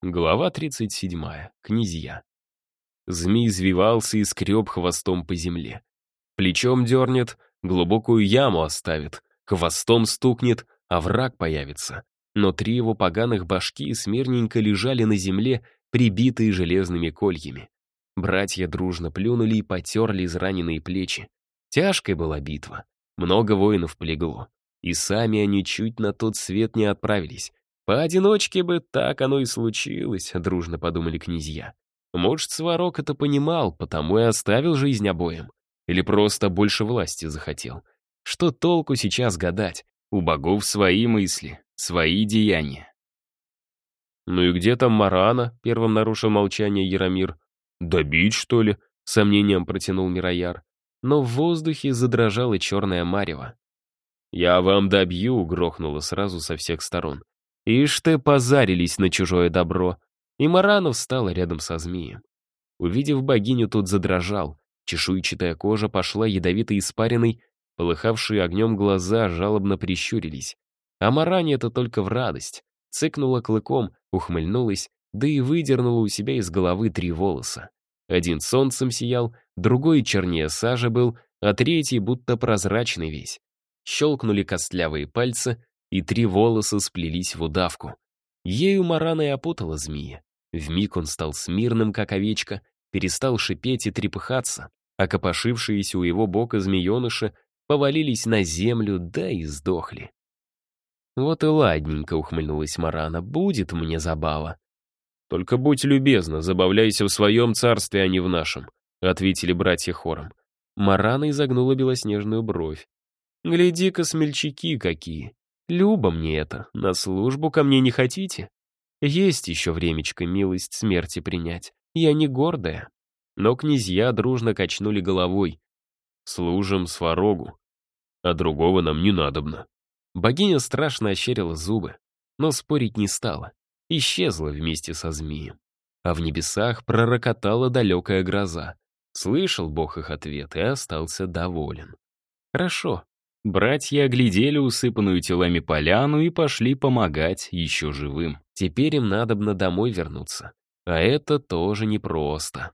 Глава 37. Князья. Змей извивался и скреб хвостом по земле. Плечом дернет, глубокую яму оставит, хвостом стукнет, а враг появится. Но три его поганых башки смирненько лежали на земле, прибитые железными кольями. Братья дружно плюнули и потерли израненные плечи. Тяжкой была битва. Много воинов полегло. И сами они чуть на тот свет не отправились. Поодиночке бы так оно и случилось, дружно подумали князья. Может, Сварог это понимал, потому и оставил жизнь обоим. Или просто больше власти захотел. Что толку сейчас гадать? У богов свои мысли, свои деяния. «Ну и где там Марана?» — первым нарушил молчание Яромир. «Добить, что ли?» — сомнением протянул Мирояр. Но в воздухе задрожала черная марево. «Я вам добью!» — грохнуло сразу со всех сторон. Ишь ты, позарились на чужое добро. И Маранов встала рядом со змеем. Увидев богиню, тот задрожал. Чешуйчатая кожа пошла ядовитой испариной, полыхавшие огнем глаза жалобно прищурились. А Маране это только в радость. Цыкнула клыком, ухмыльнулась, да и выдернула у себя из головы три волоса. Один солнцем сиял, другой чернее сажи был, а третий будто прозрачный весь. Щелкнули костлявые пальцы, и три волоса сплелись в удавку. Ею Марана и опутала змея. Вмиг он стал смирным, как овечка, перестал шипеть и трепыхаться, а копошившиеся у его бока змееныши повалились на землю, да и сдохли. «Вот и ладненько», — ухмыльнулась Марана, — «будет мне забава». «Только будь любезна, забавляйся в своем царстве, а не в нашем», — ответили братья хором. Марана изогнула белоснежную бровь. «Гляди-ка, смельчаки какие! Люба мне это, на службу ко мне не хотите? Есть еще времечко милость смерти принять. Я не гордая. Но князья дружно качнули головой. Служим сварогу. А другого нам не надобно. Богиня страшно ощерила зубы, но спорить не стала. Исчезла вместе со змеем. А в небесах пророкотала далекая гроза. Слышал Бог их ответ и остался доволен. Хорошо, Братья оглядели усыпанную телами поляну и пошли помогать еще живым. Теперь им надобно домой вернуться. А это тоже непросто.